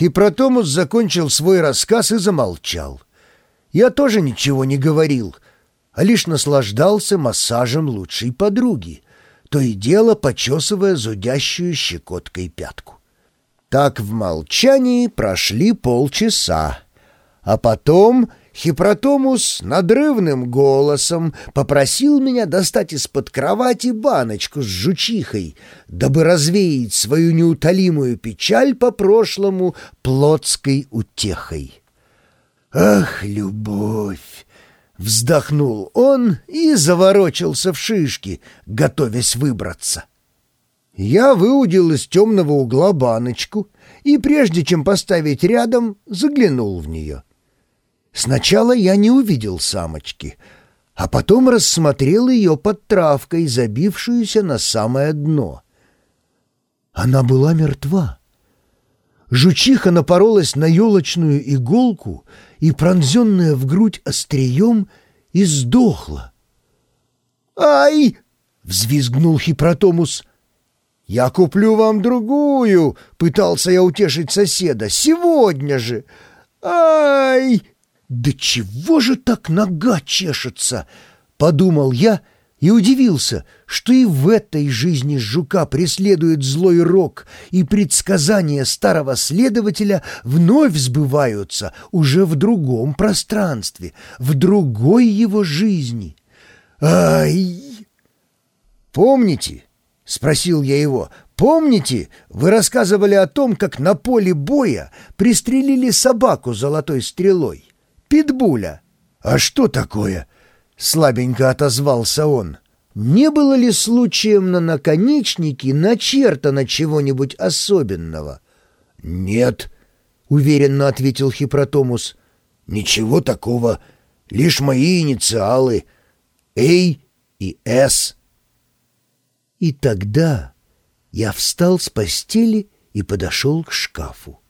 Хипротомус закончил свой рассказ и замолчал. Я тоже ничего не говорил, а лишь наслаждался массажем лучшей подруги, то и дело почесывая зудящую щекоткой пятку. Так в молчании прошли полчаса, а потом Хипротомус надрывным голосом попросил меня достать из-под кровати баночку с жучихой, дабы развеять свою неутолимую печаль по прошлому плотской утехой. «Ах, любовь!» — вздохнул он и заворочился в шишки, готовясь выбраться. Я выудил из темного угла баночку и, прежде чем поставить рядом, заглянул в нее — Сначала я не увидел самочки, а потом рассмотрел ее под травкой, забившуюся на самое дно. Она была мертва. Жучиха напоролась на елочную иголку и, пронзенная в грудь острием, и сдохла. «Ай!» — взвизгнул Хипротомус. «Я куплю вам другую!» — пытался я утешить соседа. «Сегодня же!» «Ай!» «Да чего же так нога чешется?» — подумал я и удивился, что и в этой жизни жука преследует злой рок, и предсказания старого следователя вновь сбываются уже в другом пространстве, в другой его жизни. «Ай!» «Помните?» — спросил я его. «Помните, вы рассказывали о том, как на поле боя пристрелили собаку золотой стрелой?» Питбуля. «А что такое?» — слабенько отозвался он. «Не было ли случаем на наконечнике начертано чего-нибудь особенного?» «Нет», — уверенно ответил Хипротомус. «Ничего такого, лишь мои инициалы — «А» и «С». И тогда я встал с постели и подошел к шкафу.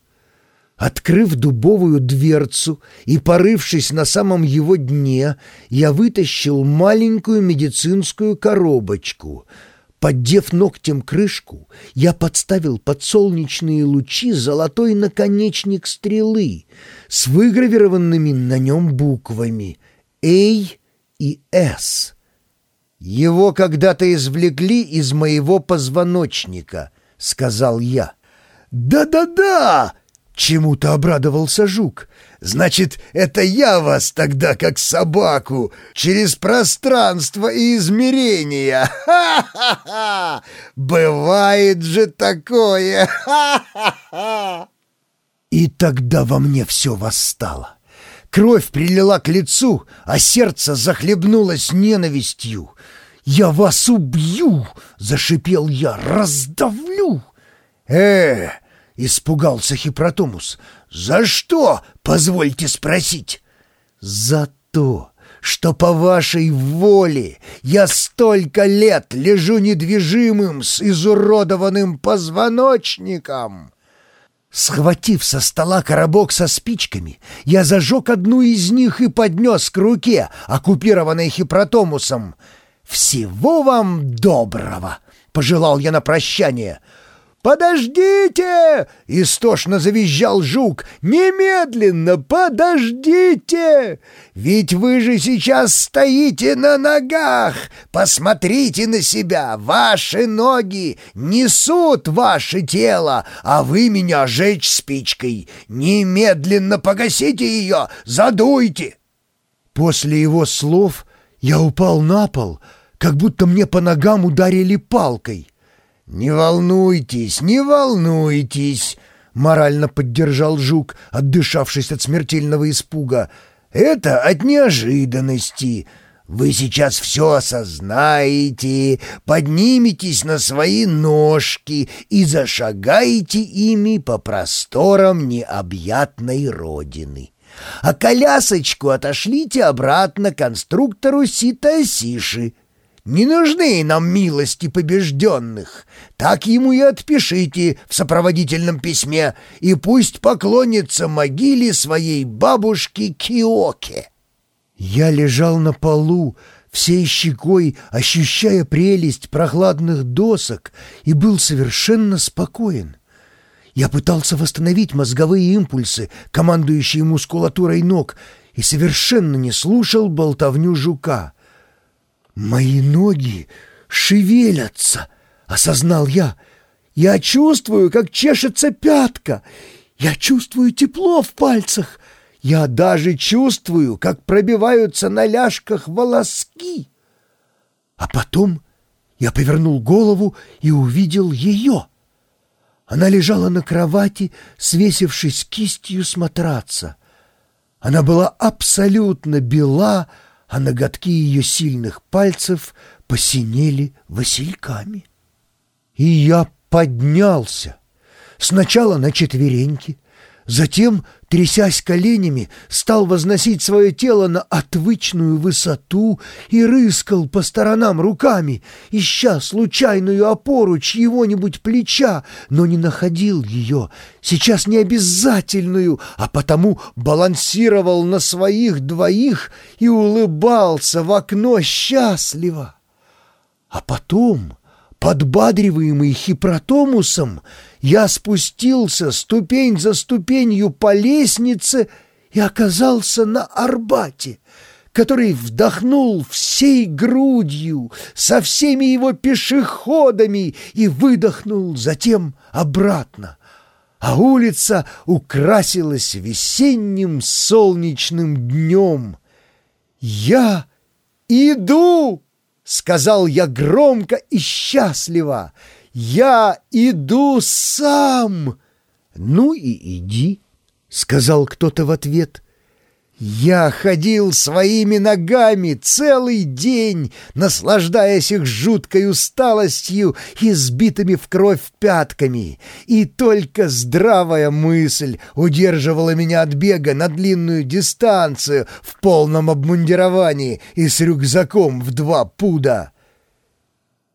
Открыв дубовую дверцу и порывшись на самом его дне, я вытащил маленькую медицинскую коробочку. Поддев ногтем крышку, я подставил под солнечные лучи золотой наконечник стрелы с выгравированными на нем буквами «А» и «С». «Его когда-то извлекли из моего позвоночника», — сказал я. «Да-да-да!» Чему-то обрадовался жук. «Значит, это я вас тогда, как собаку, через пространство и измерения! Ха-ха-ха! Бывает же такое! Ха-ха-ха!» И тогда во мне все восстало. Кровь прилила к лицу, а сердце захлебнулось ненавистью. «Я вас убью!» — зашипел я. «Раздавлю!» «Э, Испугался Хипротомус. «За что, позвольте спросить?» «За то, что по вашей воле я столько лет лежу недвижимым с изуродованным позвоночником». Схватив со стола коробок со спичками, я зажег одну из них и поднес к руке, оккупированной Хипротомусом. «Всего вам доброго!» — пожелал я на прощание — «Подождите!» — истошно завизжал жук. «Немедленно подождите! Ведь вы же сейчас стоите на ногах! Посмотрите на себя! Ваши ноги несут ваше тело, а вы меня жечь спичкой! Немедленно погасите ее! Задуйте!» После его слов я упал на пол, как будто мне по ногам ударили палкой. «Не волнуйтесь, не волнуйтесь!» — морально поддержал Жук, отдышавшись от смертельного испуга. «Это от неожиданности. Вы сейчас все осознаете, подниметесь на свои ножки и зашагаете ими по просторам необъятной родины. А колясочку отошлите обратно конструктору Сита-Сиши». Не нужны нам милости побежденных. Так ему и отпишите в сопроводительном письме, и пусть поклонится могиле своей бабушки Киоке». Я лежал на полу, всей щекой ощущая прелесть прохладных досок, и был совершенно спокоен. Я пытался восстановить мозговые импульсы, командующие мускулатурой ног, и совершенно не слушал болтовню жука. «Мои ноги шевелятся», — осознал я. «Я чувствую, как чешется пятка. Я чувствую тепло в пальцах. Я даже чувствую, как пробиваются на ляжках волоски». А потом я повернул голову и увидел ее. Она лежала на кровати, свесившись кистью с матраца. Она была абсолютно бела, а ноготки ее сильных пальцев посинели васильками. И я поднялся. Сначала на четвереньки, Затем, трясясь коленями, стал возносить свое тело на отвычную высоту и рыскал по сторонам руками, ища случайную опору чьего-нибудь плеча, но не находил ее, сейчас не обязательную, а потому балансировал на своих двоих и улыбался в окно счастливо. А потом Подбадриваемый хипротомусом, я спустился ступень за ступенью по лестнице и оказался на Арбате, который вдохнул всей грудью, со всеми его пешеходами и выдохнул затем обратно. А улица украсилась весенним солнечным днем. «Я иду!» Сказал я громко и счастливо. «Я иду сам!» «Ну и иди», — сказал кто-то в ответ. Я ходил своими ногами целый день, наслаждаясь их жуткой усталостью и сбитыми в кровь пятками, и только здравая мысль удерживала меня от бега на длинную дистанцию в полном обмундировании и с рюкзаком в два пуда.